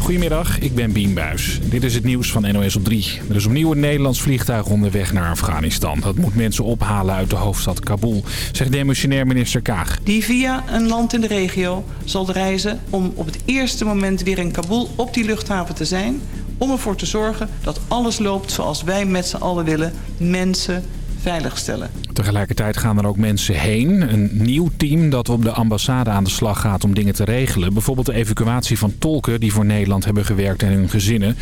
Goedemiddag, ik ben Bien. Dit is het nieuws van NOS op 3. Er is opnieuw een Nederlands vliegtuig onderweg naar Afghanistan. Dat moet mensen ophalen uit de hoofdstad Kabul, zegt demissionair minister Kaag. Die via een land in de regio zal reizen om op het eerste moment weer in Kabul op die luchthaven te zijn... om ervoor te zorgen dat alles loopt zoals wij met z'n allen willen. Mensen veiligstellen. Tegelijkertijd gaan er ook mensen heen. Een nieuw team dat op de ambassade aan de slag gaat om dingen te regelen. Bijvoorbeeld de evacuatie van tolken die voor Nederland hebben gewerkt en hun gezinnen.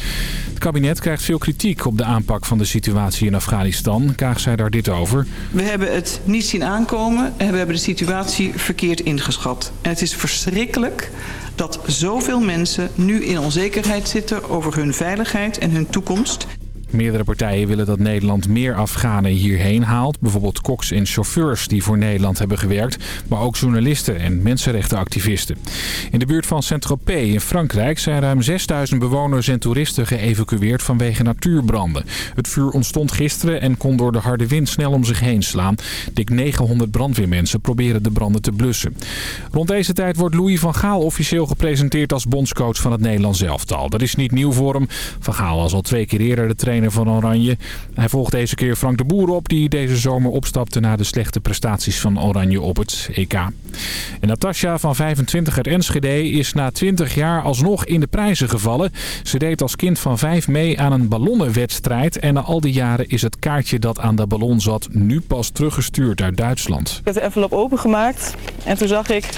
Het kabinet krijgt veel kritiek op de aanpak van de situatie in Afghanistan. Kaag zei daar dit over. We hebben het niet zien aankomen en we hebben de situatie verkeerd ingeschat. En het is verschrikkelijk dat zoveel mensen nu in onzekerheid zitten over hun veiligheid en hun toekomst. Meerdere partijen willen dat Nederland meer Afghanen hierheen haalt. Bijvoorbeeld koks en chauffeurs die voor Nederland hebben gewerkt. Maar ook journalisten en mensenrechtenactivisten. In de buurt van Saint-Tropez in Frankrijk zijn ruim 6000 bewoners en toeristen geëvacueerd vanwege natuurbranden. Het vuur ontstond gisteren en kon door de harde wind snel om zich heen slaan. Dik 900 brandweermensen proberen de branden te blussen. Rond deze tijd wordt Louis van Gaal officieel gepresenteerd als bondscoach van het Nederlands elftal. Dat is niet nieuw voor hem. Van Gaal was al twee keer eerder de trainer van Oranje. Hij volgt deze keer Frank de Boer op die deze zomer opstapte na de slechte prestaties van Oranje op het EK. En Natasja van 25 uit Enschede is na 20 jaar alsnog in de prijzen gevallen. Ze deed als kind van 5 mee aan een ballonnenwedstrijd en na al die jaren is het kaartje dat aan de ballon zat nu pas teruggestuurd uit Duitsland. Ik heb de envelop opengemaakt en toen zag ik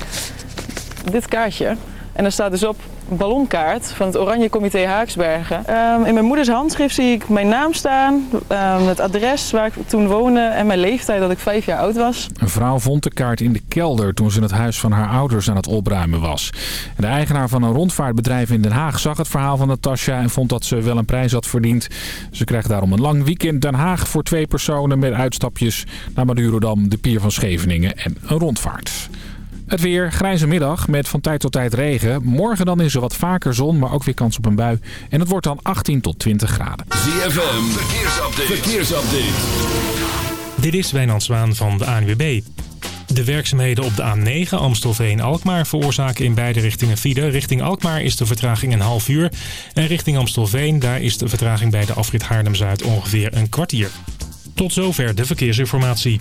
dit kaartje. En er staat dus op ballonkaart van het Oranje Comité Haaksbergen. Um, in mijn moeders handschrift zie ik mijn naam staan, um, het adres waar ik toen woonde en mijn leeftijd dat ik vijf jaar oud was. Een vrouw vond de kaart in de kelder toen ze het huis van haar ouders aan het opruimen was. De eigenaar van een rondvaartbedrijf in Den Haag zag het verhaal van Natasja en vond dat ze wel een prijs had verdiend. Ze krijgt daarom een lang weekend Den Haag voor twee personen met uitstapjes naar Madurodam, de pier van Scheveningen en een rondvaart. Het weer, grijze middag met van tijd tot tijd regen. Morgen dan is er wat vaker zon, maar ook weer kans op een bui. En het wordt dan 18 tot 20 graden. ZFM, verkeersupdate. verkeersupdate. Dit is Wijnand Zwaan van de ANWB. De werkzaamheden op de A9 Amstelveen-Alkmaar veroorzaken in beide richtingen file. Richting Alkmaar is de vertraging een half uur. En richting Amstelveen, daar is de vertraging bij de afrit Haarlem-Zuid ongeveer een kwartier. Tot zover de verkeersinformatie.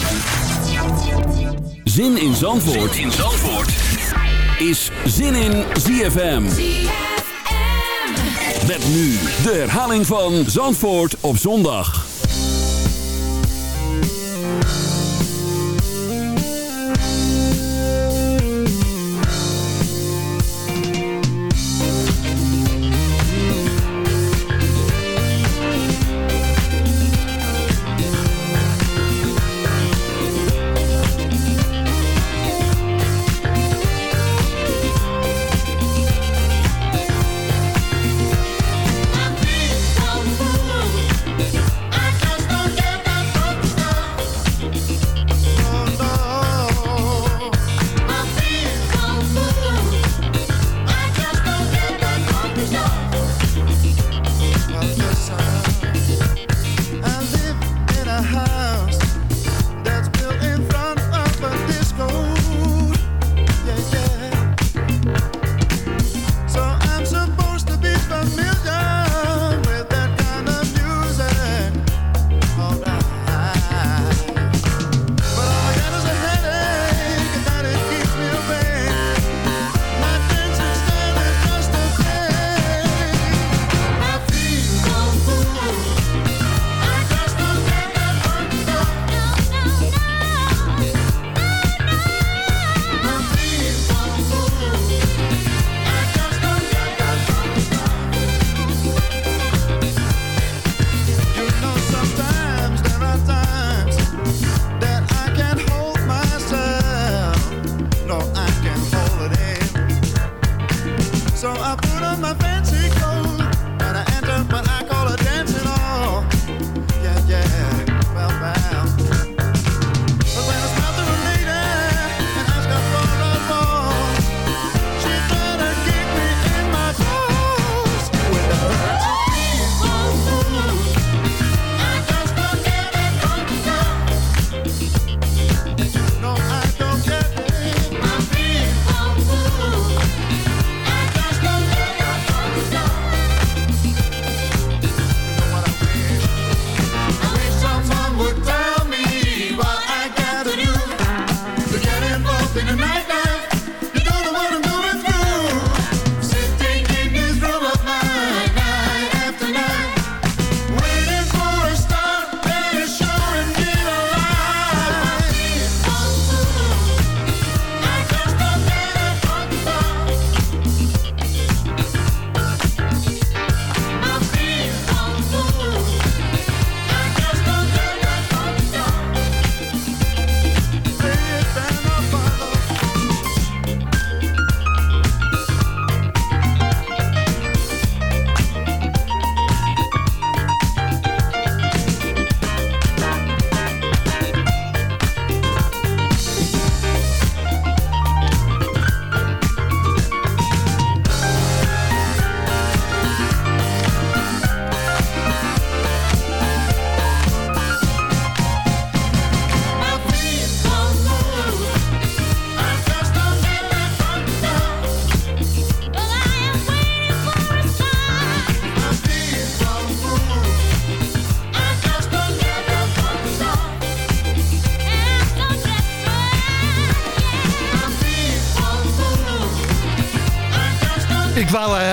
Zin in Zandvoort, zin in Zandvoort. is Zin in ZFM. Met nu de herhaling van Zandvoort op zondag.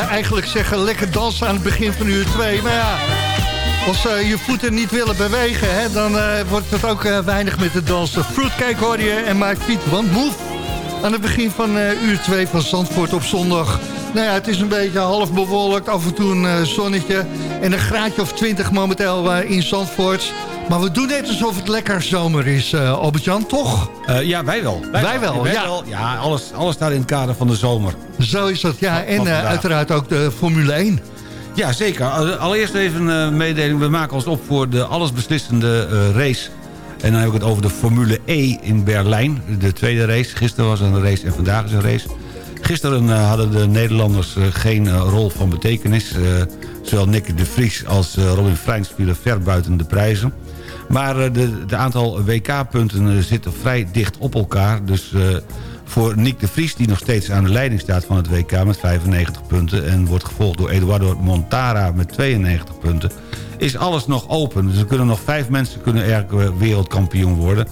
Eigenlijk zeggen lekker dansen aan het begin van uur 2. Maar ja, als uh, je voeten niet willen bewegen, hè, dan uh, wordt het ook weinig met de dansen. Fruitcake hoor je en My Feet One Move. Aan het begin van uur 2 van Zandvoort op zondag. Nou ja, het is een beetje half bewolkt, af en toe een zonnetje. En een graadje of 20 momenteel in Zandvoort. Maar we doen net alsof het lekker zomer is, uh, Albert-Jan, toch? Uh, ja, wij wel. Wij, wel, ja. Wel. Ja, alles, alles staat in het kader van de zomer. Zo is dat, ja. En uh, uiteraard ook de Formule 1. Ja, zeker. Allereerst even een mededeling. We maken ons op voor de allesbeslissende race. En dan heb ik het over de Formule E in Berlijn. De tweede race. Gisteren was een race en vandaag is een race. Gisteren hadden de Nederlanders geen rol van betekenis. zowel Nick de Vries als Robin Freins vielen ver buiten de prijzen. Maar eh, de, de aantal WK-punten eh, zitten vrij dicht op elkaar. Dus eh, voor Nick de Vries, die nog steeds aan de leiding staat van het WK met 95 punten... en wordt gevolgd door Eduardo Montara met 92 punten... is alles nog open. Dus er kunnen nog vijf mensen kunnen eigenlijk wereldkampioen worden.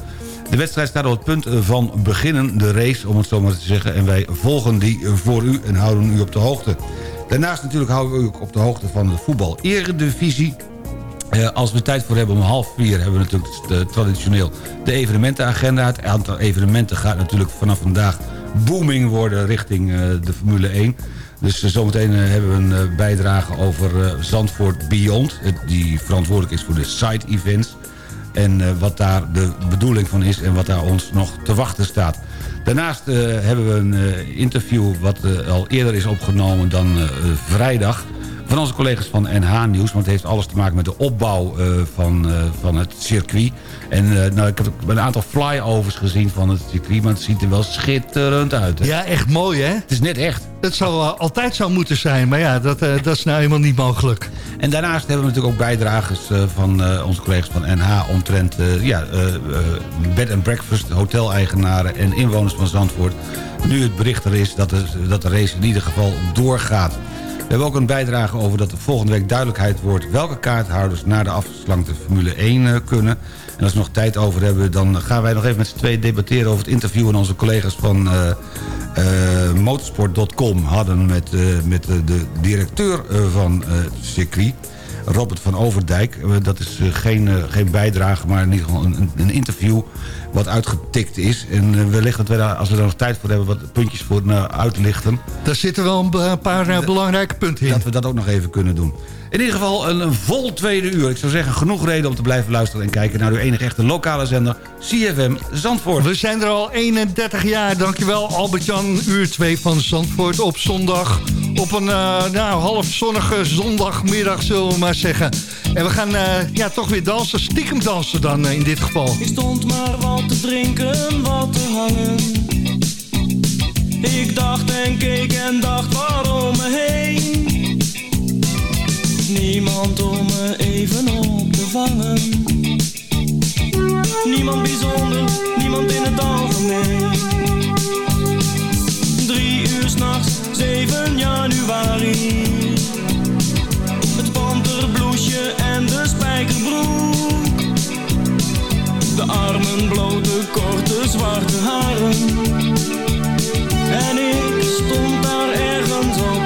De wedstrijd staat op het punt van beginnen, de race, om het zo maar te zeggen. En wij volgen die voor u en houden u op de hoogte. Daarnaast natuurlijk houden we u op de hoogte van de voetbal-eredivisie... Uh, als we tijd voor hebben om half vier... hebben we natuurlijk de, traditioneel de evenementenagenda. Het aantal evenementen gaat natuurlijk vanaf vandaag booming worden richting uh, de Formule 1. Dus uh, zometeen hebben we een bijdrage over Zandvoort Beyond... die verantwoordelijk is voor de side-events. En wat daar de bedoeling van is en wat daar ons nog te wachten staat. Daarnaast hebben we een interview wat al eerder is opgenomen dan vrijdag van onze collega's van NH Nieuws. Want het heeft alles te maken met de opbouw uh, van, uh, van het circuit. En uh, nou, ik heb een aantal flyovers gezien van het circuit. Maar het ziet er wel schitterend uit. Hè? Ja, echt mooi hè? Het is net echt. Het zou altijd zo moeten zijn. Maar ja, dat, dat is nou helemaal niet mogelijk. En daarnaast hebben we natuurlijk ook bijdragers van onze collega's van NH... omtrent ja, bed and breakfast, hoteleigenaren en inwoners van Zandvoort. Nu het bericht er is dat de, dat de race in ieder geval doorgaat. We hebben ook een bijdrage over dat er volgende week duidelijkheid wordt... welke kaarthouders naar de afgeslankte Formule 1 eh, kunnen. En als we nog tijd over hebben, dan gaan wij nog even met z'n tweeën debatteren... over het interview en onze collega's van uh, uh, motorsport.com hadden... met, met de directeur van het circuit... Robert van Overdijk. Dat is geen, geen bijdrage, maar in ieder geval een, een interview wat uitgetikt is. En wellicht dat we daar, als we er nog tijd voor hebben, wat puntjes voor uitlichten. Daar zitten wel een paar belangrijke punten in. Dat we dat ook nog even kunnen doen. In ieder geval een, een, vol tweede uur. Ik zou zeggen, genoeg reden om te blijven luisteren... en kijken naar uw enige echte lokale zender, CFM Zandvoort. We zijn er al 31 jaar. Dankjewel Albert-Jan, uur 2 van Zandvoort op zondag Op een nou, half zonnige zondagmiddag, zullen we maar zeggen. En we gaan ja, toch weer dansen, stiekem dansen dan in dit geval. Ik stond maar wat te drinken, wat te hangen. Ik dacht en keek en dacht waarom me heen. Niemand om me even op te vangen. Niemand bijzonder, niemand in het algemeen. Drie uur s'nachts, 7 januari. Het panterbloesje en de spijkerbroek. De armen blote, korte, zwarte haren. En ik stond daar ergens op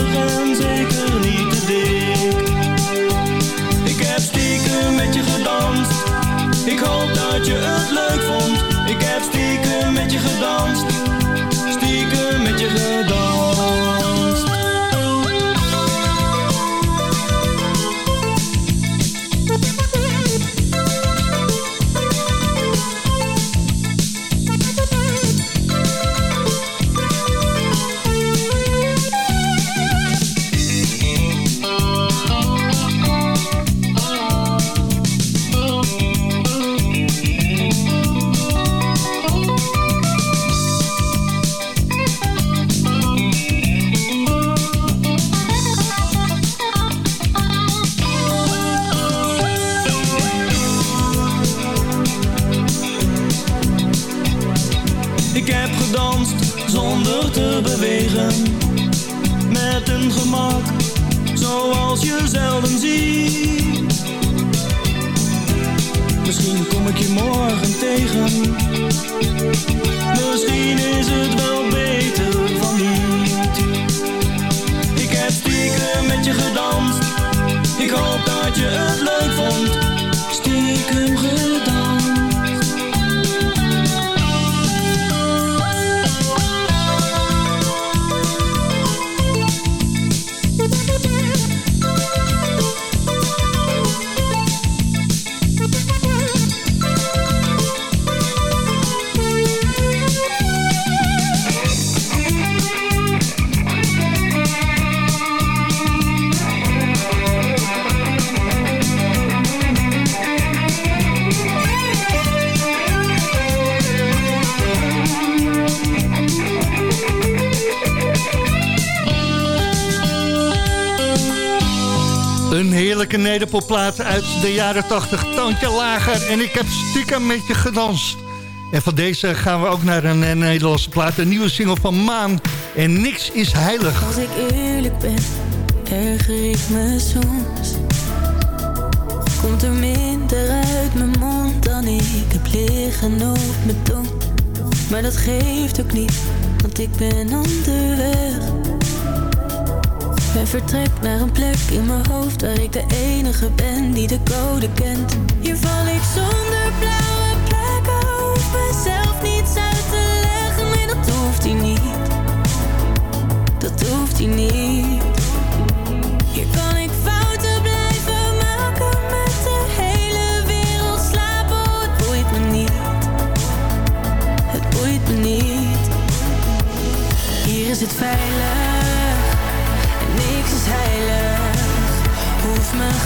stiekem met je gedanst. Ik hoop dat je het leuk vond. Ik heb stiekem met je gedanst. Heerlijke nederpopplaat uit de jaren 80, tandje lager. En ik heb stiekem met je gedanst. En van deze gaan we ook naar een eh, Nederlandse plaat. Een nieuwe single van Maan. En niks is heilig. Als ik eerlijk ben, erger ik me soms. Komt er minder uit mijn mond dan ik heb liggen op mijn tong. Maar dat geeft ook niet, want ik ben onderweg. En vertrek naar een plek in mijn hoofd waar ik de enige ben die de code kent. Hier val ik zonder blauwe plekken, hoef mezelf niets uit te leggen. Nee, dat hoeft hij niet. Dat hoeft hij niet. Hier kan ik fouten blijven maken met de hele wereld slapen. Het boeit me niet. Het boeit me niet. Hier is het veilig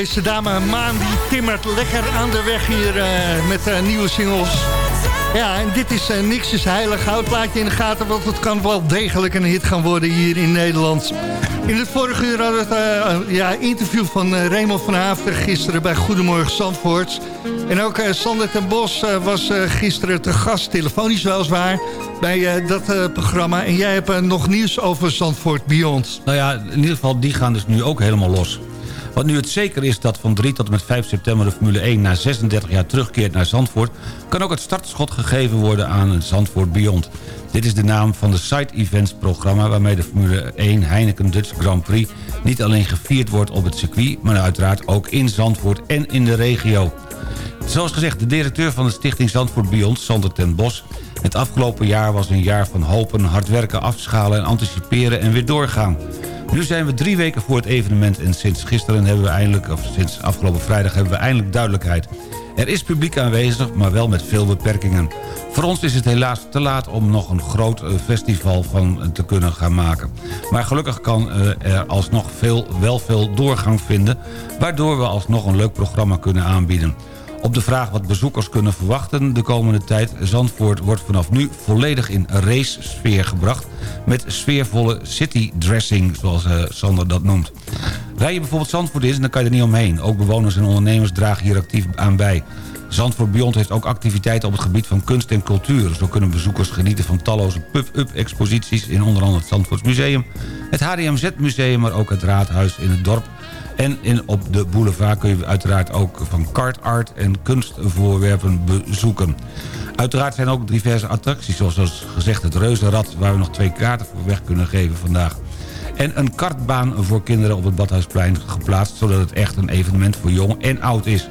Deze dame Maan die timmert lekker aan de weg hier eh, met eh, nieuwe singles. Ja, en dit is uh, Niks is Heilig. Houd plaatje in de gaten, want het kan wel degelijk een hit gaan worden hier in Nederland. In het vorige uur hadden we het ja, interview van Raymond van Hafter gisteren bij Goedemorgen Zandvoort. En ook Sander ten Bos was gisteren te gast, telefonisch weliswaar, bij dat programma. En jij hebt nog nieuws over Zandvoort Beyond. Nou ja, in ieder geval, die gaan dus nu ook helemaal los. Want nu het zeker is dat van 3 tot en met 5 september de Formule 1 na 36 jaar terugkeert naar Zandvoort... kan ook het startschot gegeven worden aan Zandvoort Beyond. Dit is de naam van de Side Events programma... waarmee de Formule 1 Heineken Dutch Grand Prix niet alleen gevierd wordt op het circuit... maar uiteraard ook in Zandvoort en in de regio. Zoals gezegd, de directeur van de stichting Zandvoort Beyond, Sander ten Bos... het afgelopen jaar was een jaar van hopen, hard werken, afschalen en anticiperen en weer doorgaan. Nu zijn we drie weken voor het evenement en sinds gisteren hebben we eindelijk, of sinds afgelopen vrijdag hebben we eindelijk duidelijkheid. Er is publiek aanwezig, maar wel met veel beperkingen. Voor ons is het helaas te laat om nog een groot festival van te kunnen gaan maken. Maar gelukkig kan er alsnog veel, wel veel doorgang vinden... waardoor we alsnog een leuk programma kunnen aanbieden. Op de vraag wat bezoekers kunnen verwachten de komende tijd... Zandvoort wordt vanaf nu volledig in race-sfeer gebracht... met sfeervolle city-dressing, zoals uh, Sander dat noemt. Rij je bijvoorbeeld Zandvoort is, dan kan je er niet omheen. Ook bewoners en ondernemers dragen hier actief aan bij. Zandvoort Beyond heeft ook activiteiten op het gebied van kunst en cultuur. Zo kunnen bezoekers genieten van talloze pub-up exposities... in onder andere het Zandvoorts Museum, het HDMZ Museum... maar ook het Raadhuis in het dorp en op de boulevard kun je uiteraard ook van kart art en kunstvoorwerpen bezoeken. Uiteraard zijn ook diverse attracties, zoals gezegd het Reuzenrad... waar we nog twee kaarten voor weg kunnen geven vandaag. En een kartbaan voor kinderen op het Badhuisplein geplaatst... zodat het echt een evenement voor jong en oud is.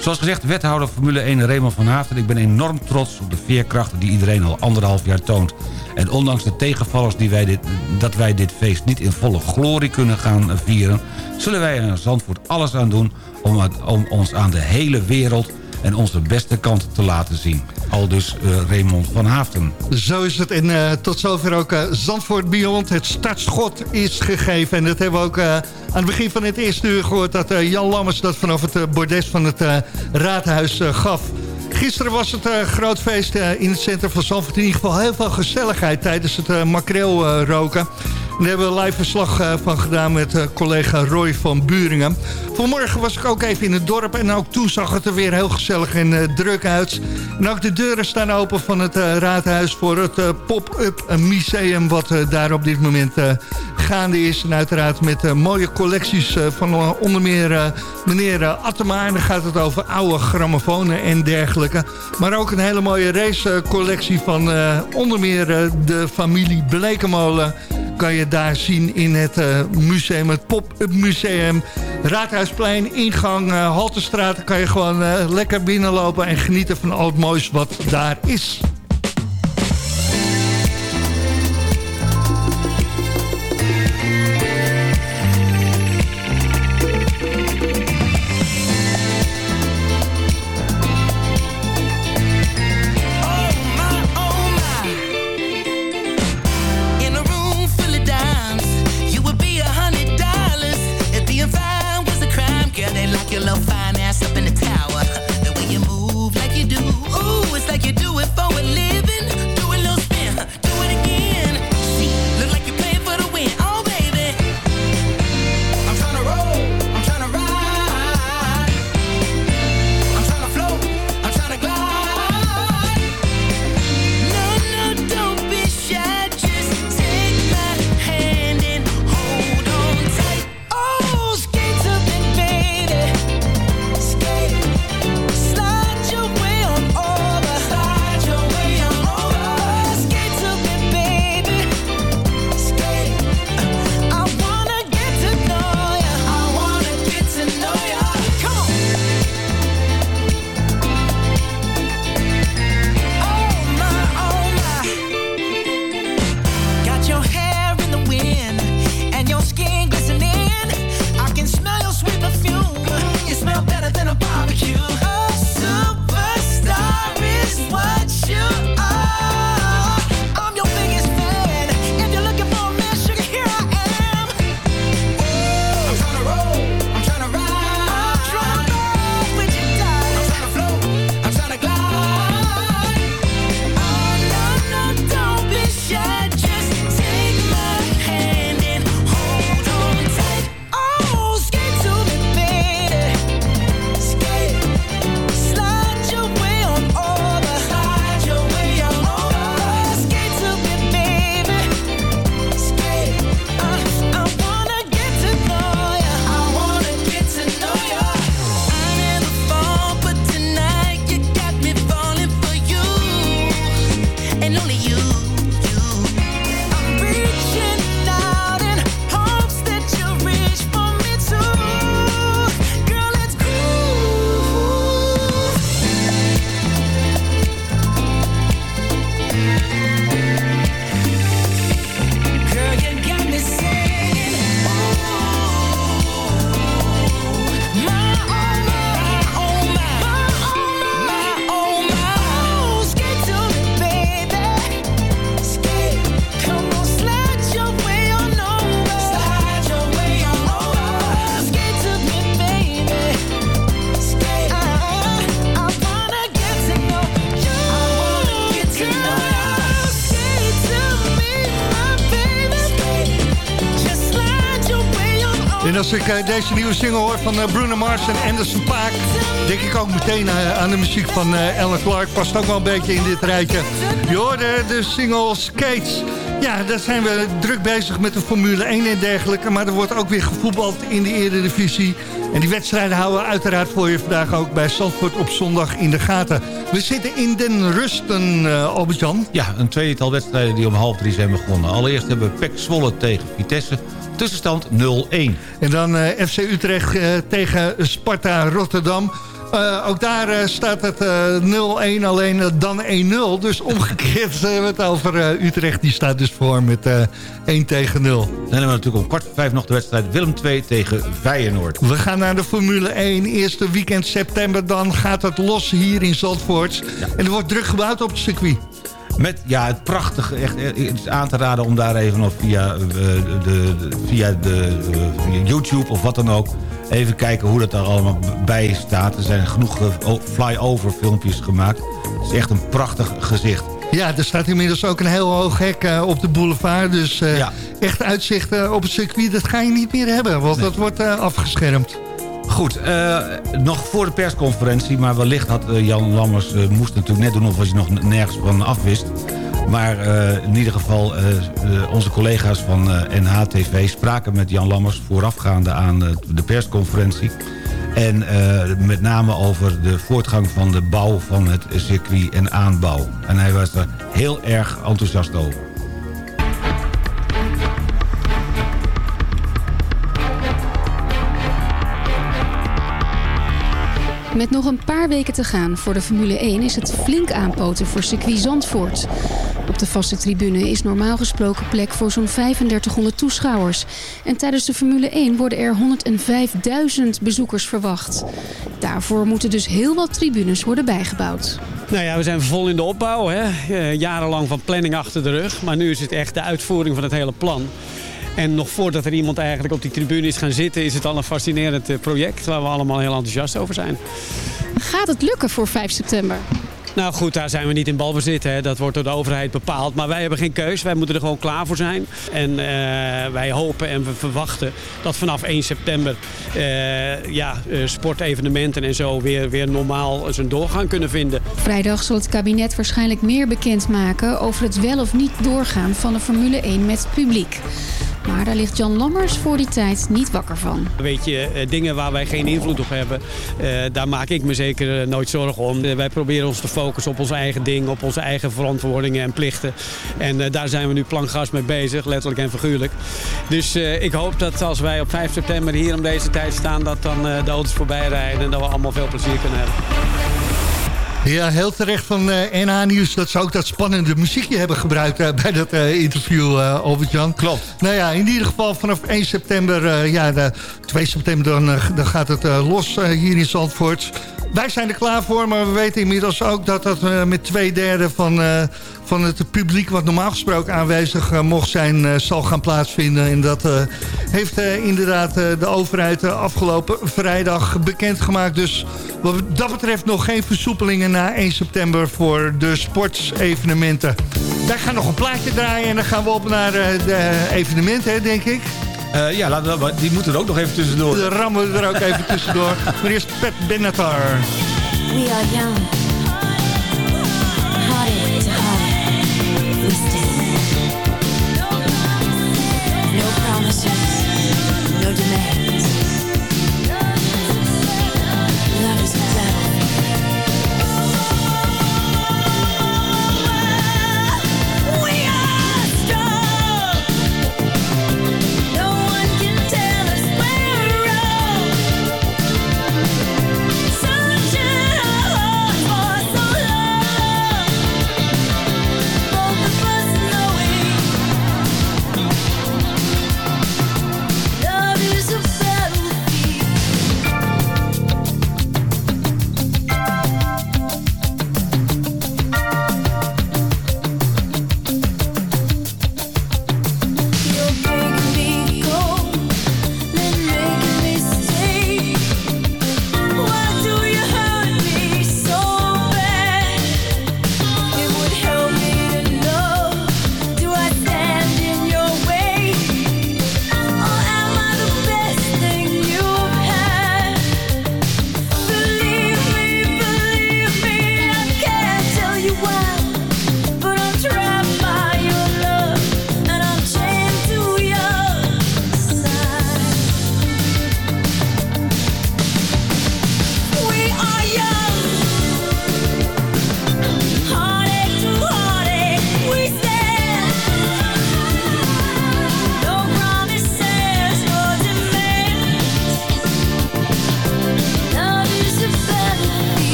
Zoals gezegd, wethouder Formule 1 Raymond van Haften. Ik ben enorm trots op de veerkracht die iedereen al anderhalf jaar toont. En ondanks de tegenvallers die wij dit, dat wij dit feest niet in volle glorie kunnen gaan vieren... zullen wij er in Zandvoort alles aan doen om, om ons aan de hele wereld en onze beste kant te laten zien. Al dus uh, Raymond van Haften. Zo is het. En uh, tot zover ook uh, Zandvoort Beyond. Het startschot is gegeven. En dat hebben we ook aan het begin van het eerste uur gehoord... dat Jan Lammers dat vanaf het bordes van het raadhuis gaf. Gisteren was het een groot feest in het centrum van Zandvoort. In ieder geval heel veel gezelligheid tijdens het makreel roken. Daar hebben we live verslag van gedaan met collega Roy van Buringen. Vanmorgen was ik ook even in het dorp en ook toen zag het er weer heel gezellig en uh, druk uit. En ook de deuren staan open van het raadhuis voor het pop-up museum wat daar op dit moment gaande is. En uiteraard met mooie collecties van onder meer meneer Attema. En dan gaat het over oude grammofonen en dergelijke. Maar ook een hele mooie racecollectie van onder meer de familie Blekemolen kan je daar zien in het museum, het pop-up museum. Raadhuisplein, ingang, uh, Haltestraat... kan je gewoon uh, lekker binnenlopen en genieten van al het moois wat daar is. En als ik eh, deze nieuwe single hoor van eh, Bruno Mars en Anderson Paak... denk ik ook meteen eh, aan de muziek van Alan Clark. Past ook wel een beetje in dit rijtje. Je hoorde de single Skates. Ja, daar zijn we druk bezig met de Formule 1 en dergelijke. Maar er wordt ook weer gevoetbald in de Eredivisie. En die wedstrijden houden we uiteraard voor je vandaag ook bij Zandvoort op zondag in de gaten. We zitten in den rusten, eh Albert-Jan. Ja, een tweetal wedstrijden die om half drie zijn begonnen. Allereerst hebben we PEC Zwolle tegen Vitesse. Tussenstand 0-1. En dan eh, FC Utrecht eh, tegen Sparta Rotterdam. Eh, ook daar eh, staat het eh, 0-1, alleen dan 1-0. Dus omgekeerd hebben we het over Utrecht. Die staat dus voor met eh 1 tegen 0. Dan hebben we natuurlijk om kwart voor vijf nog de wedstrijd Willem 2 tegen Feyenoord. We gaan naar de Formule 1. Eerste weekend september. Dan gaat het los hier in Zandvoort. En er wordt druk gebouwd op het circuit. Met ja, het prachtige, echt, eh, het is aan te raden om daar even of via, eh, de, de, via, de, eh, via YouTube of wat dan ook... even kijken hoe dat er allemaal bij staat. Er zijn genoeg fly-over filmpjes gemaakt. Het is echt een prachtig gezicht. Ja, er staat inmiddels ook een heel hoog hek op de boulevard. Dus Ja. echt uitzicht op het circuit, dat ga je niet meer hebben. Want dat wordt afgeschermd. Goed, eh, nog voor de persconferentie, maar wellicht had eh, Jan Lammers... eh, moest natuurlijk net doen of hij nog nergens van afwist. Maar in ieder geval, onze collega's van NHTV spraken met Jan Lammers... voorafgaande aan de persconferentie. En met name over de voortgang van de bouw van het circuit en aanbouw. En hij was er heel erg enthousiast over. Met nog een paar weken te gaan voor de Formule 1 is het flink aanpoten voor circuit Zandvoort. Op de vaste tribune is normaal gesproken plek voor zo'n 3500 toeschouwers. En tijdens de Formule 1 worden er 105.000 bezoekers verwacht. Daarvoor moeten dus heel wat tribunes worden bijgebouwd. Nou ja, we zijn vol in de opbouw. Hè? Eh, jarenlang van planning achter de rug. Maar nu is het echt de uitvoering van het hele plan. En nog voordat er iemand eigenlijk op die tribune is gaan zitten... is het al een fascinerend eh, project waar we allemaal heel enthousiast over zijn. Gaat het lukken voor 5 september? Nou goed, daar zijn we niet in balbezit. Hè. Dat wordt door de overheid bepaald. Maar wij hebben geen keus. Wij moeten er gewoon klaar voor zijn. En eh, wij hopen en we verwachten dat vanaf 1 september... eh, ja, sportevenementen en zo weer, weer normaal zijn doorgang kunnen vinden. Vrijdag zal het kabinet waarschijnlijk meer bekendmaken over het wel of niet doorgaan van de Formule 1 met publiek. Maar daar ligt Jan Lammers voor die tijd niet wakker van. Weet je, eh, dingen waar wij geen invloed op hebben, eh, daar maak ik me zeker eh, nooit zorgen om. Wij proberen ons te focussen op onze eigen ding, op onze eigen verantwoordingen en plichten. En daar zijn we nu plankgas mee bezig, letterlijk en figuurlijk. Dus ik hoop dat als wij op 5 september hier om deze tijd staan, dat dan de auto's voorbij rijden en dat we allemaal veel plezier kunnen hebben. Ja, heel terecht van eh NH Nieuws dat ze ook dat spannende muziekje hebben gebruikt eh, bij dat eh, interview, eh Albert-Jan. Klopt. Nou ja, in ieder geval vanaf 1 september, ja, de 2 september dan, dan gaat het los hier in Zandvoort. Wij zijn er klaar voor, maar we weten inmiddels ook dat dat eh, met twee derde van, eh, van het publiek... wat normaal gesproken aanwezig eh, mocht zijn, zal gaan plaatsvinden. En dat heeft inderdaad de overheid afgelopen vrijdag bekendgemaakt. Dus wat dat betreft nog geen versoepelingen na 1 september voor de sportsevenementen. Wij gaan nog een plaatje draaien en dan gaan we op naar de evenementen, denk ik. Eh, ja, laten we, die moeten er ook nog even tussendoor. De rammen er ook even tussendoor. Maar eerst Pet Benatar. We are young.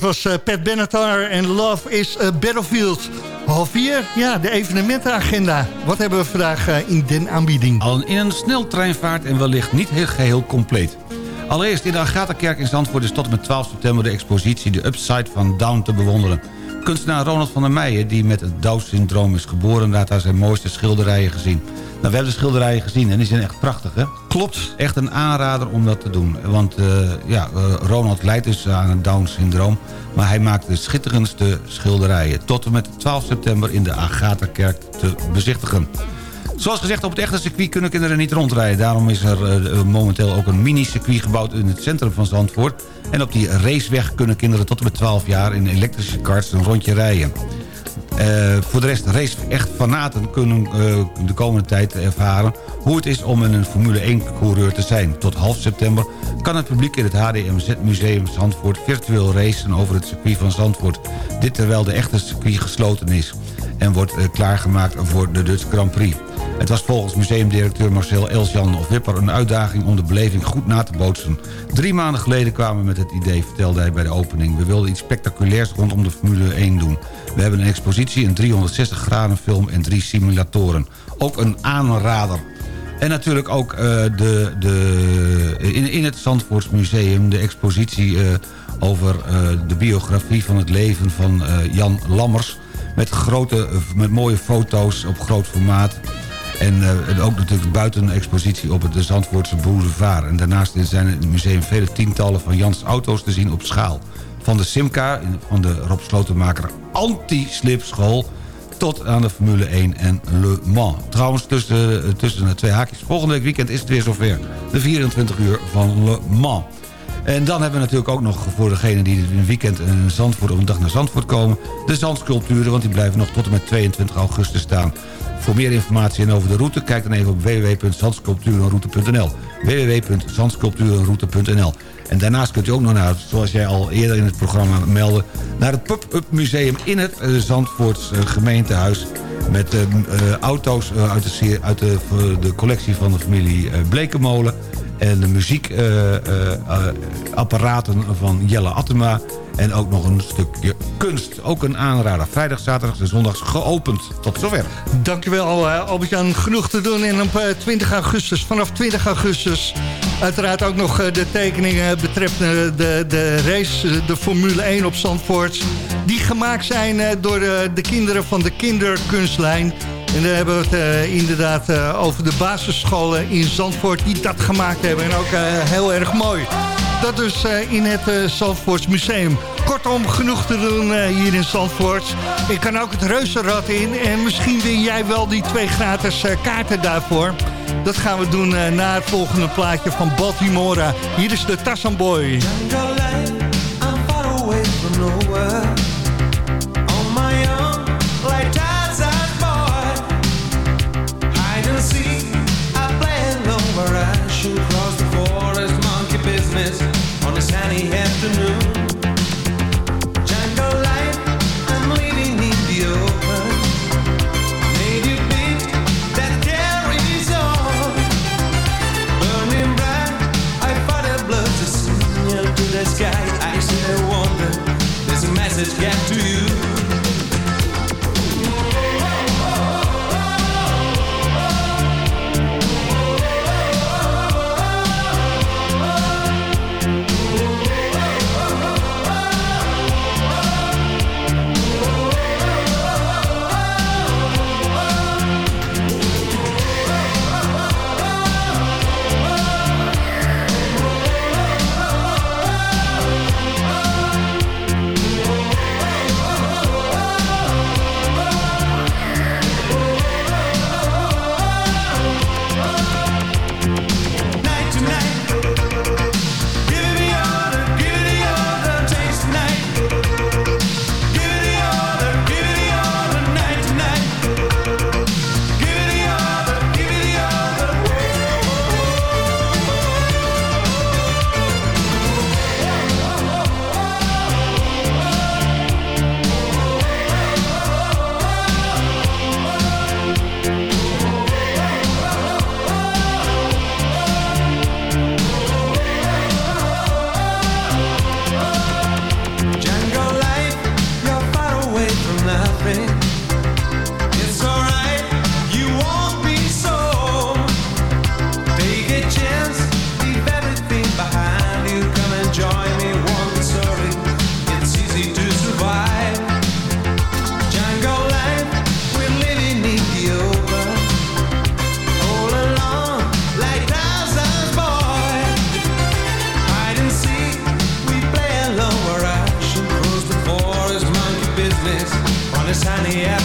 Dat was uh, Pat Benatar en Love is a Battlefield. Half vier, ja, de evenementenagenda. Wat hebben we vandaag uh, in den aanbieding? Al in een sneltreinvaart en wellicht niet heel geheel compleet. Allereerst in de Agatha-kerk in Zandvoort is tot en met 12 september de expositie De Upside van Down te bewonderen. Kunstenaar Ronald van der Meijen, die met het Down-syndroom is geboren... laat daar zijn mooiste schilderijen gezien. Nou, we hebben de schilderijen gezien en die zijn echt prachtig, hè? Klopt. Echt een aanrader om dat te doen. Want uh, ja, uh, Ronald lijdt dus aan een Down-syndroom... maar hij maakt de schitterendste schilderijen... tot en met 12 september in de Agatha-kerk te bezichtigen. Zoals gezegd, op het echte circuit kunnen kinderen niet rondrijden. Daarom is er uh, momenteel ook een mini-circuit gebouwd in het centrum van Zandvoort. En op die raceweg kunnen kinderen tot en met 12 jaar in elektrische karts een rondje rijden. Uh, voor de rest, race-echt fanaten kunnen uh, de komende tijd ervaren... hoe het is om een Formule 1-coureur te zijn. Tot half september kan het publiek in het HDMZ-museum Zandvoort... virtueel racen over het circuit van Zandvoort. Dit terwijl de echte circuit gesloten is... en wordt uh, klaargemaakt voor de Dutch Grand Prix. Het was volgens museumdirecteur Marcel Elsjan Wipper een uitdaging om de beleving goed na te bootsen. Drie maanden geleden kwamen we met het idee, vertelde hij bij de opening. We wilden iets spectaculairs rondom de Formule 1 doen. We hebben een expositie, een 360 graden film en drie simulatoren. Ook een aanrader. En natuurlijk ook uh, de, de, in, het Zandvoortsmuseum de expositie uh, over de biografie van het leven van Jan Lammers. Met, grote, met mooie foto's op groot formaat. En uh, ook natuurlijk buiten een expositie op het Zandvoortse boulevard. En daarnaast zijn in het museum vele tientallen van Jans auto's te zien op schaal. Van de Simca, van de Rob Slotenmaker anti-slipschool... tot aan de Formule 1 en Le Mans. Trouwens, tussen, tussen de twee haakjes. Volgende week weekend is het weer zover. De 24 uur van Le Mans. En dan hebben we natuurlijk ook nog voor degenen die in een weekend in Zandvoort... op een dag naar Zandvoort komen... de zandsculpturen, want die blijven nog tot en met 22 augustus staan. Voor meer informatie en over de route... kijk dan even op www.zandsculpturenroute.nl www.zandsculpturenroute.nl En daarnaast kunt u ook nog naar, zoals jij al eerder in het programma meldde... naar het Pub-Up Museum in het uh, Zandvoorts uh, gemeentehuis... met auto's uit, de, uit de, de, collectie van de familie Blekenmolen... en de muziekapparaten van Jelle Attema... En ook nog een stukje kunst. Ook een aanrader. Vrijdag, zaterdag en zondags geopend. Tot zover. Dankjewel Albert-Jan. Genoeg te doen. En op uh, 20 augustus, vanaf 20 augustus... uiteraard ook nog de tekeningen betreffende de, de race, de Formule 1 op Zandvoort... die gemaakt zijn door de kinderen van de kinderkunstlijn... En dan hebben we het uh, inderdaad uh, over de basisscholen in Zandvoort die dat gemaakt hebben. En ook uh, heel erg mooi. Dat dus in het Zandvoorts Museum. Kortom, genoeg te doen hier in Zandvoort. Ik kan ook het reuzenrad in. En misschien win jij wel die twee gratis kaarten daarvoor. Dat gaan we doen na het volgende plaatje van Baltimora. Hier is de Tassan Boy. sunny this honey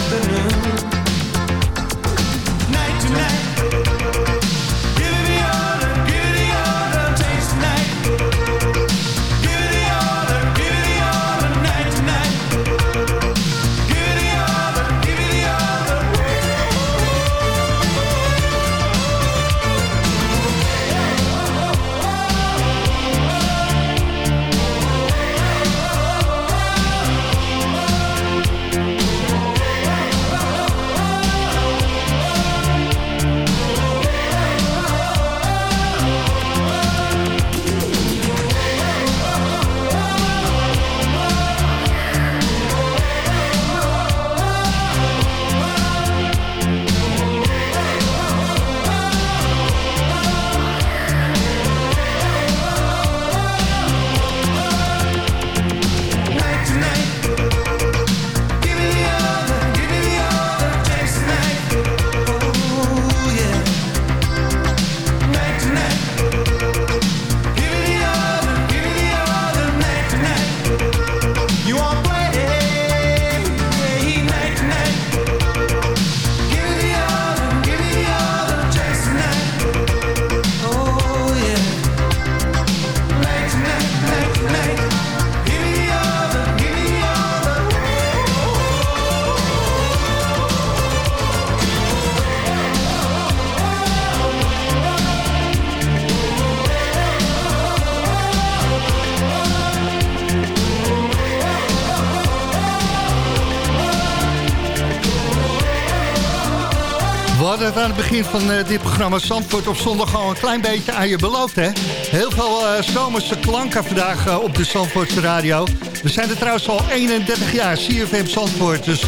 het aan het begin van eh, dit programma Zandvoort op zondag al een klein beetje aan je beloofd, hè? Heel veel uh, zomerse klanken vandaag uh, op de Zandvoortse radio. We zijn er trouwens al 31 jaar, CFM Zandvoort. Dus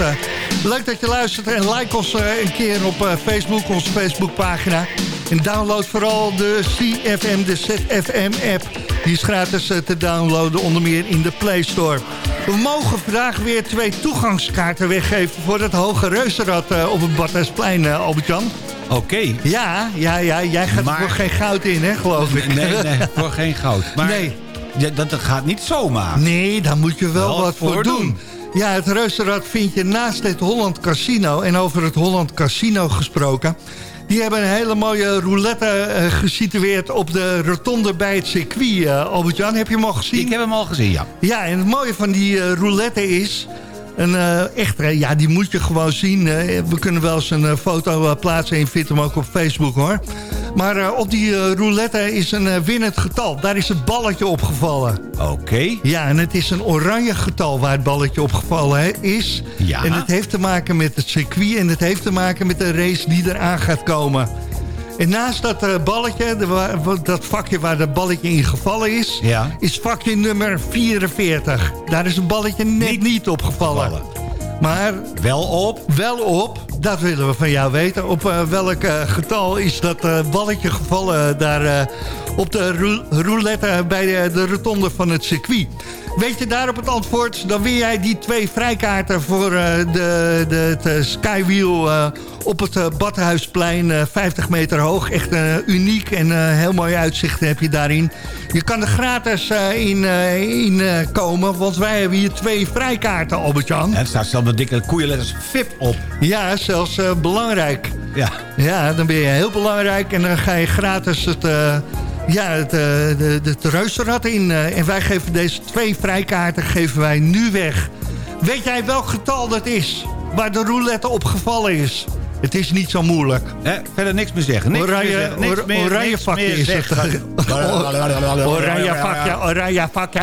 leuk dat je luistert en like ons een keer op Facebook, onze Facebookpagina. En download vooral de CFM, de ZFM-app. Die is gratis te downloaden, onder meer in de Play Store. We mogen vandaag weer twee toegangskaarten weggeven... voor het Hoge Reuzenrad uh, op het Badhuisplein, uh, Albert-Jan. Oké. Ja, ja, ja, jij gaat Maar- voor geen goud in, hè, geloof ik. Nee, nee, voor geen goud. Maar Nee. dat, dat gaat niet zomaar. Nee, daar moet je wel, Wel wat voor voor doen. doen. Ja, het Reuzenrad vind je naast het Holland Casino. En over het Holland Casino gesproken... die hebben een hele mooie roulette eh, gesitueerd op de rotonde bij het circuit. eh, Albert-Jan, heb je hem al gezien? Ik heb hem al gezien, ja. Ja, en het mooie van die eh, roulette is... Een, eh, echt, ja, die moet je gewoon zien. we kunnen wel eens een foto plaatsen en je vindt hem ook op Facebook hoor. Maar eh, op die eh, roulette is een eh, winnend getal. Daar is het balletje opgevallen. Oké. Ja, en het is een oranje getal waar het balletje opgevallen is. Ja. En het heeft te maken met het circuit en het heeft te maken met de race die eraan gaat komen. En naast dat balletje, de, dat vakje waar dat balletje in gevallen is... Ja. is vakje nummer 44. Daar is een balletje net niet, opgevallen. Vallen. Maar Wel op. wel op, dat willen we van jou weten. Op eh, welk eh, getal is dat eh, balletje gevallen daar op de rou- roulette bij de, de rotonde van het circuit? Weet je daarop het antwoord, dan win jij die twee vrijkaarten voor eh, de, de, het eh, Skywheel eh, op het Badhuisplein, eh, 50 meter hoog. Echt uniek en heel mooi uitzicht heb je daarin. Je kan er gratis in, in komen, want wij hebben hier twee vrijkaarten, Albert-Jan. En er staat zelfs met dikke koeienletters VIP op. Ja, zelfs belangrijk. Ja. Ja, dan ben je heel belangrijk en dan ga je gratis het, ja, het, eh, de, de, het reuzenrad in. eh, en wij geven deze twee vrijkaarten geven wij nu weg. Weet jij welk getal dat is waar de roulette op gevallen is? Het is niet zo moeilijk. Hè, verder niks meer zeggen. Niks oranje meer zeggen. Niks or- meer, oranje vakje is het. zeggen. oranje vakje, oranje vakje.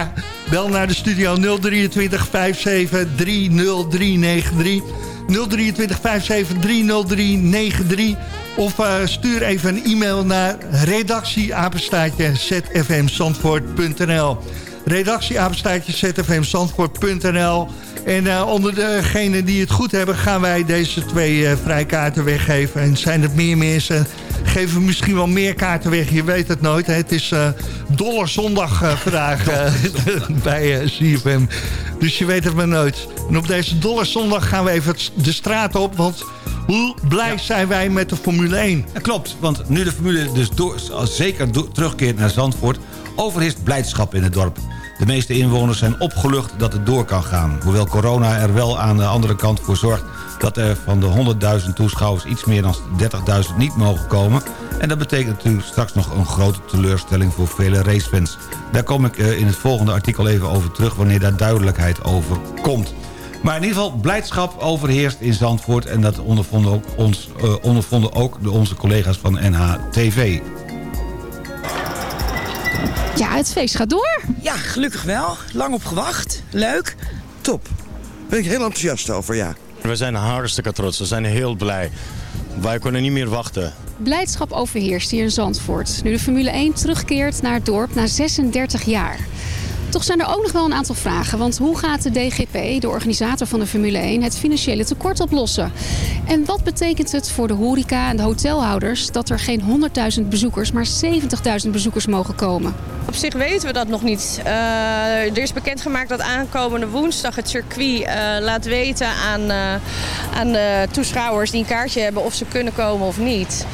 Bel naar de studio 023 57 30393. 023 57 30393. Of eh, stuur even een e-mail naar redactieapenstaatje zfmzandvoort.nl redactieapenstaatje zfmzandvoort.nl en eh, onder degenen die het goed hebben... gaan wij deze twee eh, vrijkaarten weggeven. En zijn het meer mensen, geven we misschien wel meer kaarten weg. Je weet het nooit. Hè. Het is eh Dollarzondag eh, vandaag bij CFM. Dus je weet het maar nooit. En op deze Dollarzondag gaan we even de straat op. Want hoe blij zijn wij met de Formule 1? Ja, klopt, want nu de formule dus door, zeker do- terugkeert naar Zandvoort... overheerst blijdschap in het dorp. De meeste inwoners zijn opgelucht dat het door kan gaan. Hoewel corona er wel aan de andere kant voor zorgt... dat er van de 100.000 toeschouwers iets meer dan 30.000 niet mogen komen. En dat betekent natuurlijk straks nog een grote teleurstelling voor vele racefans. Daar kom ik eh, in het volgende artikel even over terug... wanneer daar duidelijkheid over komt. Maar in ieder geval, blijdschap overheerst in Zandvoort... en dat ondervonden ook, ons, eh, ondervonden ook onze collega's van NHTV. Ja, het feest gaat door. Ja, gelukkig wel. Lang op gewacht. Leuk. Top. Ben ik heel enthousiast over, ja. We zijn hartstikke trots, we zijn heel blij. Wij kunnen niet meer wachten. Blijdschap overheerst hier in Zandvoort. Nu de Formule 1 terugkeert naar het dorp na 36 jaar. Toch zijn er ook nog wel een aantal vragen. Want hoe gaat de DGP, de organisator van de Formule 1, het financiële tekort oplossen? En wat betekent het voor de horeca en de hotelhouders dat er geen 100.000 bezoekers, maar 70.000 bezoekers mogen komen? Op zich weten we dat nog niet. Eh, er is bekendgemaakt dat aankomende woensdag het circuit eh, laat weten aan, eh, aan de toeschouwers die een kaartje hebben of ze kunnen komen of niet.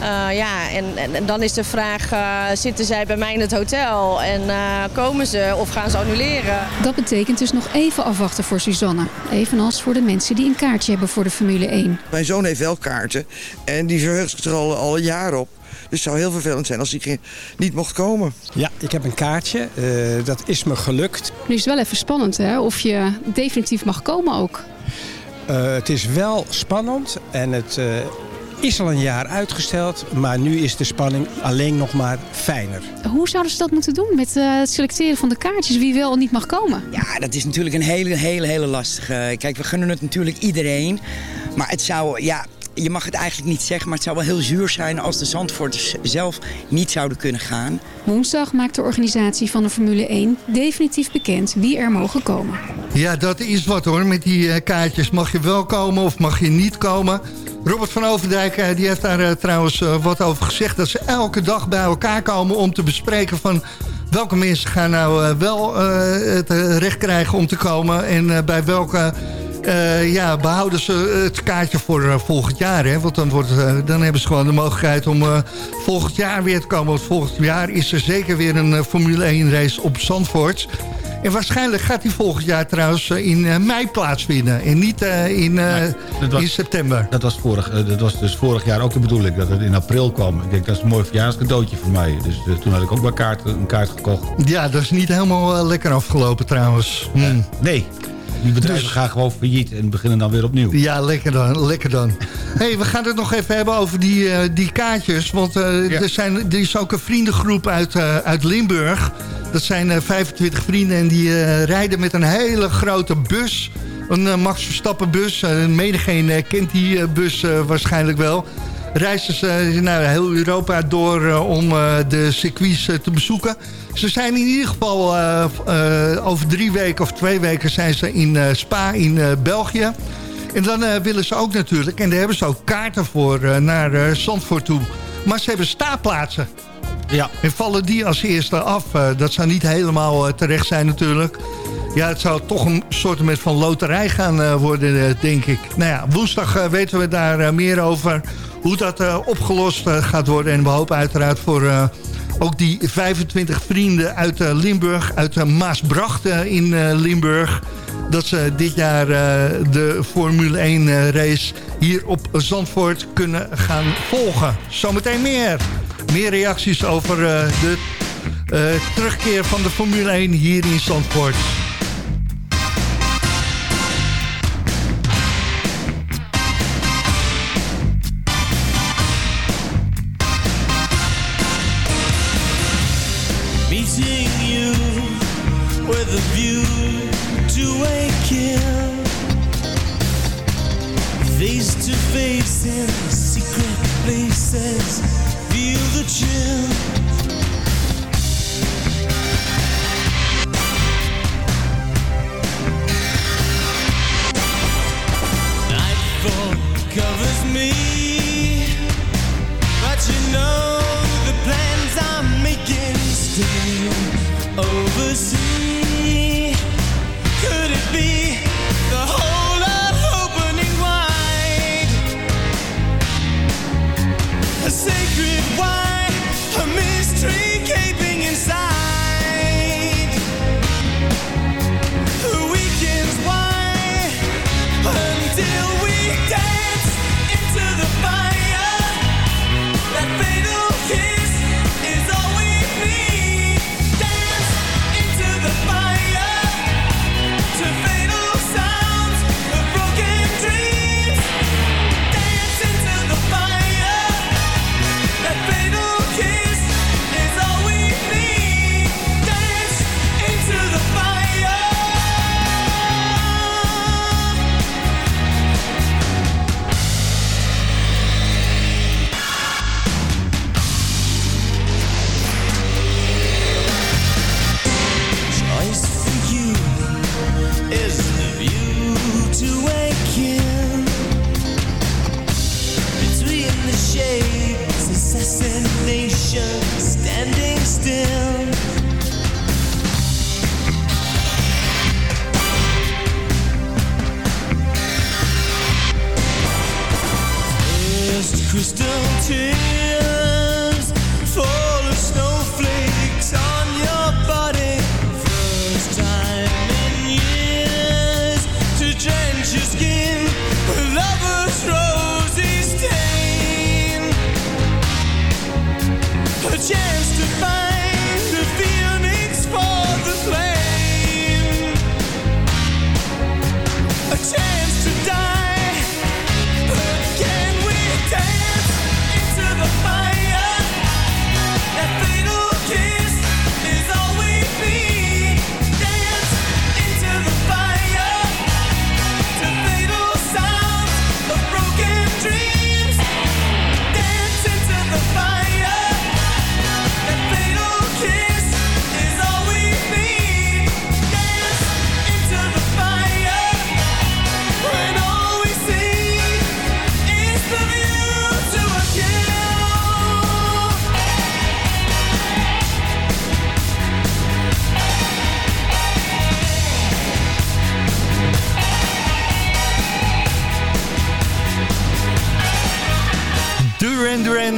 Eh, ja, en, en, en dan is de vraag, eh, zitten zij bij mij in het hotel en eh, komen ze of gaan ze annuleren? Dat betekent dus nog even afwachten voor Suzanne. Evenals voor de mensen die een kaartje hebben voor de Formule 1. Mijn zoon heeft wel kaarten en die verheugt zich er al, al een jaar op. Dus het zou heel vervelend zijn als hij geen- niet mocht komen. Ja, ik heb een kaartje. Eh, dat is me gelukt. Nu is het wel even spannend hè, of je definitief mag komen ook. Eh, het is wel spannend en het eh, is al een jaar uitgesteld. Maar nu is de spanning alleen nog maar fijner. Hoe zouden ze dat moeten doen met eh, het selecteren van de kaartjes? Wie wel en niet mag komen? Ja, dat is natuurlijk een hele, hele, hele lastige. Kijk, we gunnen het natuurlijk iedereen. Maar het zou, ja, je mag het eigenlijk niet zeggen, maar het zou wel heel zuur zijn als de Zandvoorters zelf niet zouden kunnen gaan. Woensdag maakt de organisatie van de Formule 1 definitief bekend wie er mogen komen. Ja, dat is wat hoor. Met die eh, kaartjes mag je wel komen of mag je niet komen. Robert van Overdijk eh, die heeft daar eh, trouwens wat over gezegd. Dat ze elke dag bij elkaar komen om te bespreken van... welke mensen gaan nou wel het recht krijgen om te komen... en bij welke eh, ja, behouden ze het kaartje voor eh, volgend jaar. Hè? Want dan, wordt, eh, dan hebben ze gewoon de mogelijkheid om volgend jaar weer te komen. Want volgend jaar is er zeker weer een Formule 1 race op Zandvoort... En waarschijnlijk gaat die volgend jaar trouwens in mei plaatsvinden. En niet in, was- in september. Dat was, vorig, dat was dus vorig jaar ook de bedoeling, dat het in april kwam. Ik denk, dat is een mooi verjaarscadeautje voor mij. Dus toen had ik ook maar kaart, een kaart gekocht. Ja, dat is niet helemaal lekker afgelopen trouwens. Hmm. nee, die bedrijven gaan gewoon failliet en beginnen dan weer opnieuw. Ja, lekker dan. Lekker dan. hey, we gaan het nog even hebben over die, eh, die kaartjes. Want eh, er, zijn, er is ook een vriendengroep uit, eh, uit Limburg. Dat zijn eh, 25 vrienden en die eh, rijden met een hele grote bus. Een Max Verstappen bus. Uh, menigeen eh, kent die bus eh, waarschijnlijk wel. Reizen ze nou, heel Europa door om eh, de circuits te bezoeken. Ze zijn in ieder geval eh, eh, over drie weken of twee weken zijn ze in eh, Spa in België. En dan willen ze ook natuurlijk, en daar hebben ze ook kaarten voor, naar Zandvoort toe. Maar ze hebben staapplaatsen. Ja. En vallen die als eerste af. Dat zou niet helemaal terecht zijn natuurlijk. Ja, het zou toch een soort met van loterij gaan worden, denk ik. Nou ja, woensdag weten we daar meer over. Hoe dat opgelost gaat worden. En we hopen uiteraard voor ook die 25 vrienden uit eh, Limburg... uit uh, Maasbracht eh, in eh, Limburg... dat ze dit jaar eh, de Formule 1 eh, race hier op Zandvoort kunnen gaan volgen. Zometeen meer. Meer reacties over eh, de eh, terugkeer van de Formule 1 hier in Zandvoort. Places, feel the chill.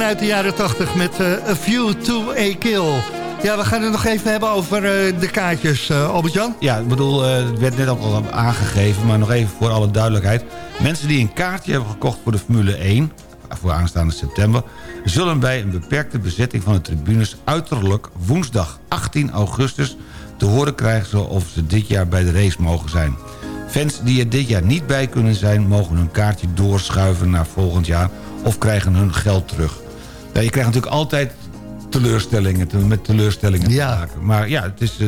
Uit de jaren 80 met eh, A View to a Kill. Ja, we gaan het nog even hebben over eh, de kaartjes, eh, Albert-Jan. Ja, ik bedoel, het werd net ook al aangegeven, maar nog even voor alle duidelijkheid. Mensen die een kaartje hebben gekocht voor de Formule 1, voor aanstaande september... zullen bij een beperkte bezetting van de tribunes uiterlijk woensdag 18 augustus... te horen krijgen of ze dit jaar bij de race mogen zijn. Fans die er dit jaar niet bij kunnen zijn... mogen hun kaartje doorschuiven naar volgend jaar of krijgen hun geld terug. Ja, je krijgt natuurlijk altijd teleurstellingen, te- met teleurstellingen te maken. Maar ja, het is, eh,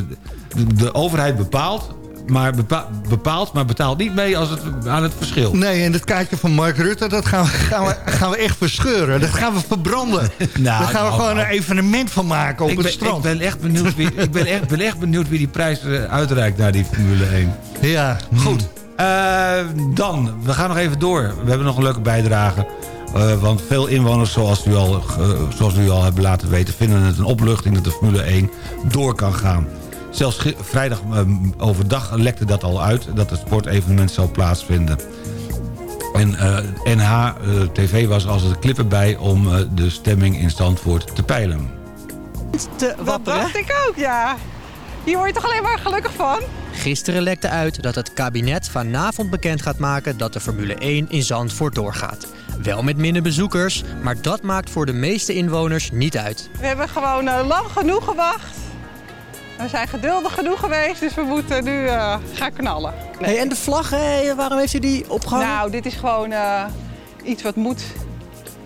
de, de overheid bepaalt, maar bepa- bepaalt, maar betaalt niet mee als het, aan het verschil. Nee, en het kaartje van Mark Rutte, dat gaan we, gaan we, gaan we echt verscheuren. Dat gaan we verbranden. Daar gaan we nou, gewoon nou. een evenement van maken op ik het ben, strand. Ik ben echt benieuwd wie, ik ben echt, ben echt benieuwd wie die prijs eh, uitreikt naar die Formule 1. Ja. Goed. Eh, dan, we gaan nog even door. We hebben nog een leuke bijdrage. Eh, want veel inwoners, zoals u, al, eh, zoals u al hebben laten weten... vinden het een opluchting dat de Formule 1 door kan gaan. Zelfs vrijdag eh, overdag lekte dat al uit... dat het sportevenement zou plaatsvinden. En eh, NH-TV was als het klippen bij om eh, de stemming in Zandvoort te peilen. te Dat dacht ik ook, ja. Hier word je toch alleen maar gelukkig van? Gisteren lekte uit dat het kabinet vanavond bekend gaat maken dat de Formule 1 in Zandvoort doorgaat. Wel met minder bezoekers, maar dat maakt voor de meeste inwoners niet uit. We hebben gewoon eh, lang genoeg gewacht. We zijn geduldig genoeg geweest, dus we moeten nu eh, gaan knallen. Hey, en de vlag, waarom heeft u die opgehangen? Nou, dit is gewoon eh, iets wat moet.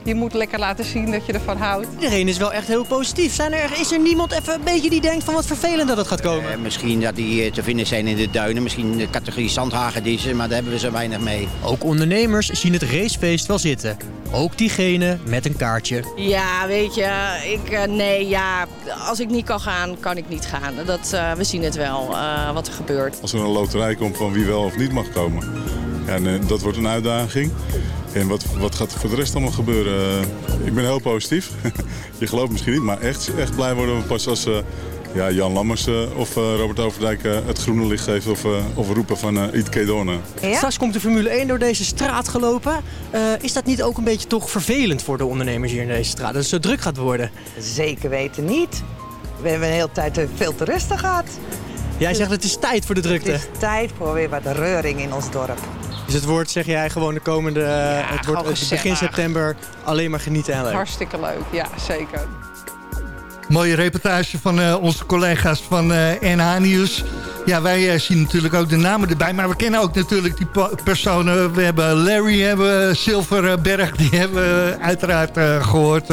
Je moet lekker laten zien dat je ervan houdt. Iedereen is wel echt heel positief. Zijn er, is er niemand even een beetje die denkt van wat vervelend dat het gaat komen? Eh, misschien dat die eh, te vinden zijn in de duinen. Misschien de categorie zandhagedissen, maar daar hebben we zo weinig mee. Ook ondernemers zien het racefeest wel zitten. Ook diegene met een kaartje. Ja, weet je, ik, eh, nee, ja, als ik niet kan gaan, kan ik niet gaan. Dat, eh, we zien het wel, eh, wat er gebeurt. Als er een loterij komt van wie wel of niet mag komen. Ja, en, eh, dat wordt een uitdaging. En wat, wat gaat er voor de rest allemaal gebeuren? Eh, ik ben heel positief. Je gelooft misschien niet, maar echt, echt blij worden we pas als eh, ja, Jan Lammers eh, of eh, Robert Overdijk eh, het groene licht geven of, eh, of roepen van uh, Iet Dornen. Straks komt de Formule 1 door deze straat gelopen. Eh, is dat niet ook een beetje toch vervelend voor de ondernemers hier in deze straat? Dat het zo druk gaat worden? Zeker weten niet. We hebben een hele tijd veel toeristen gehad. Jij zegt het is tijd voor de drukte. Het is tijd voor weer wat reuring in ons dorp. Dus het wordt, zeg jij, gewoon de komende... het wordt het begin september alleen maar genieten en leuk. Hartstikke leuk, ja, zeker. Mooie reportage van eh, onze collega's van eh, NH Nieuws. Ja, wij eh, zien natuurlijk ook de namen erbij. Maar we kennen ook natuurlijk die personen. We hebben Larry, hebben Silverberg. Die hebben we uiteraard eh, gehoord.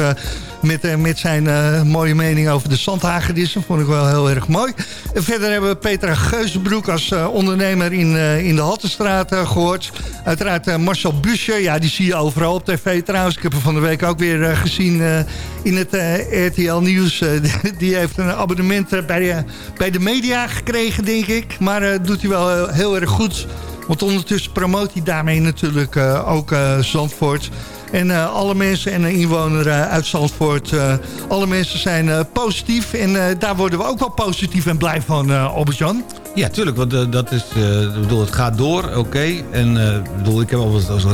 Met, eh, met zijn eh, mooie mening over de zandhagedissen. Vond ik wel heel erg mooi. En verder hebben we Petra Geuzenbroek als eh, ondernemer in, in de Haltestraat eh, gehoord. Uiteraard Marcel Buscher. Ja, die zie je overal op tv trouwens. Ik heb hem van de week ook weer gezien in het RTL Nieuws. Die heeft een abonnement bij, bij de media gekregen, denk ik. Maar doet hij wel heel, erg goed. Want ondertussen promoot hij daarmee natuurlijk ook Zandvoort. En eh, alle mensen en een inwoner eh, uit Zandvoort, eh, alle mensen zijn eh, positief. En eh, daar worden we ook wel positief en blij van, eh Albert-Jan. Ja, tuurlijk, want eh, dat is, ik bedoel, het gaat door, oké. En ik bedoel, ik heb al wat, als,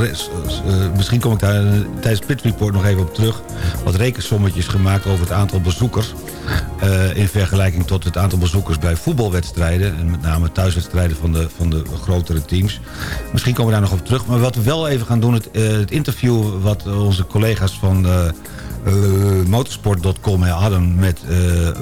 misschien kom ik daar tijdens Pit Report nog even op terug. Wat rekensommetjes gemaakt over het aantal bezoekers. in vergelijking tot het aantal bezoekers bij voetbalwedstrijden. En met name thuiswedstrijden van de, van de grotere teams. Misschien komen we daar nog op terug. Maar wat we wel even gaan doen, het, interview wat onze collega's van... motorsport.com hadden met,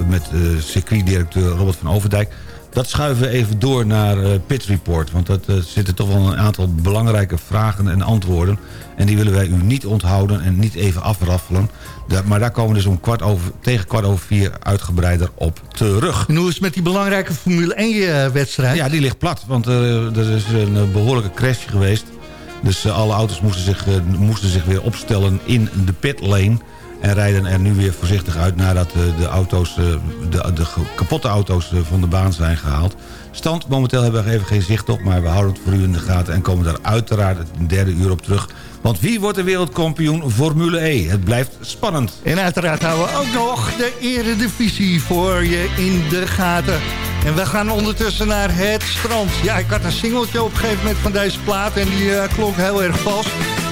met circuitdirecteur Robert van Overdijk. Dat schuiven we even door naar eh, Pit Report. Want dat eh, zitten toch wel een aantal belangrijke vragen en antwoorden. En die willen wij u niet onthouden en niet even afraffelen. Da- maar daar komen we dus om kwart over, tegen kwart over vier uitgebreider op terug. En hoe is het met die belangrijke Formule 1-wedstrijd? Ja, die ligt plat. Want eh, er is een eh, behoorlijke crash geweest. Dus eh, alle auto's moesten zich, eh, moesten zich weer opstellen in de pitlane. En rijden er nu weer voorzichtig uit nadat eh, de, auto's, eh, de, de kapotte auto's eh, van de baan zijn gehaald. Stand, momenteel hebben we even geen zicht op, maar we houden het voor u in de gaten... en komen daar uiteraard het derde uur op terug. Want wie wordt de wereldkampioen Formule E? Het blijft spannend. En uiteraard houden we ook nog de eredivisie voor je in de gaten. En we gaan ondertussen naar het strand. Ja, ik had een singeltje op een gegeven moment van deze plaat en die klonk heel erg vals.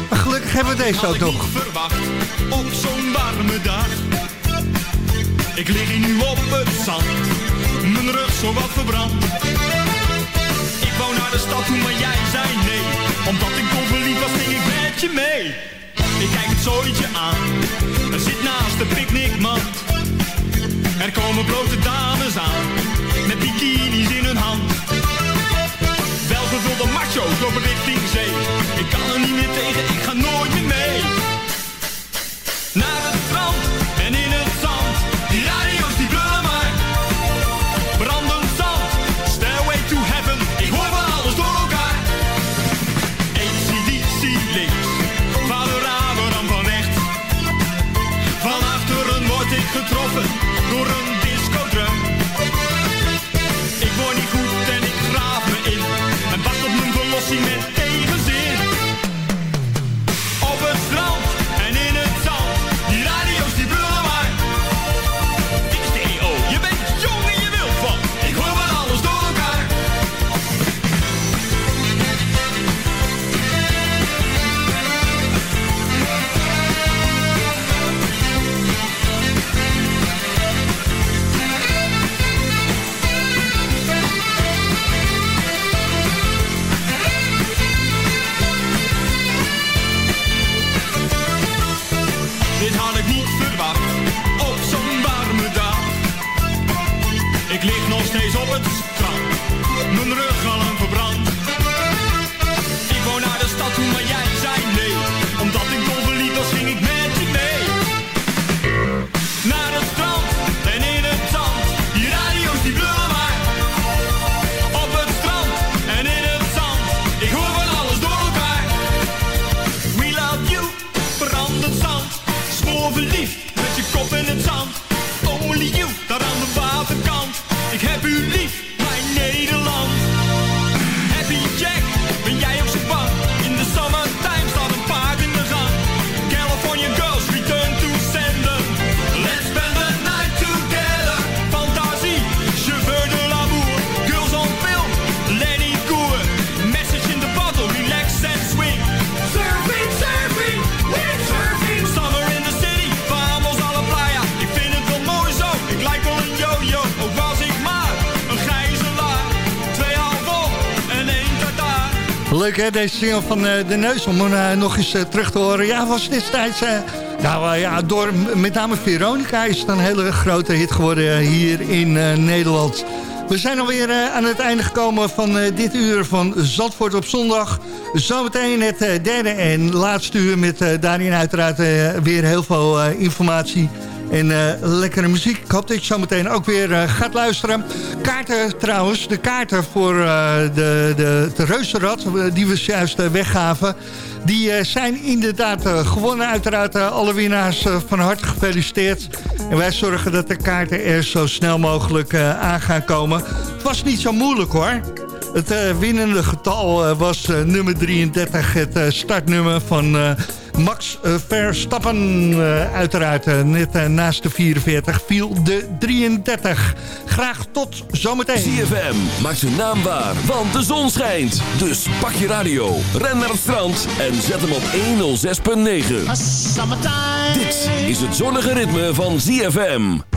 Maar gelukkig hebben we deze ook ik nog. niet verwacht op zo'n warme dag. Ik lig hier nu op het zand, mijn rug zo wat verbrand. Ik wou naar de stad toe, maar jij zei nee. Omdat ik dol verliefd was, ging ik met je mee. Ik kijk het zooitje aan, er zit naast de picknickmand. Er komen blote dames aan, met bikinis in hun hand. Welgevulde macho's lopen richting zee. Ik kan er niet meer tegen, ik ga nooit meer mee. Naar Deze single van eh, De Neus, om eh, nog eens eh, terug te horen. Ja, was destijds... nou ja, door met name Veronica is het een hele grote hit geworden hier in Nederland. We zijn alweer aan het einde gekomen van dit uur van Zandvoort op zondag. Zometeen het derde en laatste uur met daarin uiteraard weer heel veel informatie en eh, lekkere muziek. Ik hoop dat je zo meteen ook weer eh, gaat luisteren. Kaarten trouwens, de kaarten voor eh, de, de, de reuzenrad... die we juist weggaven... die zijn inderdaad gewonnen. Uiteraard alle winnaars van harte gefeliciteerd. En wij zorgen dat de kaarten er zo snel mogelijk aan gaan komen. Het was niet zo moeilijk hoor. Het winnende getal was nummer 33, het startnummer van Max eh, Verstappen. Eh, uiteraard eh, net naast de 44 viel de 33. Graag tot zometeen. ZFM maakt zijn naam waar, want de zon schijnt. Dus pak je radio, ren naar het strand en zet hem op 106.9. Dit is het zonnige ritme van ZFM.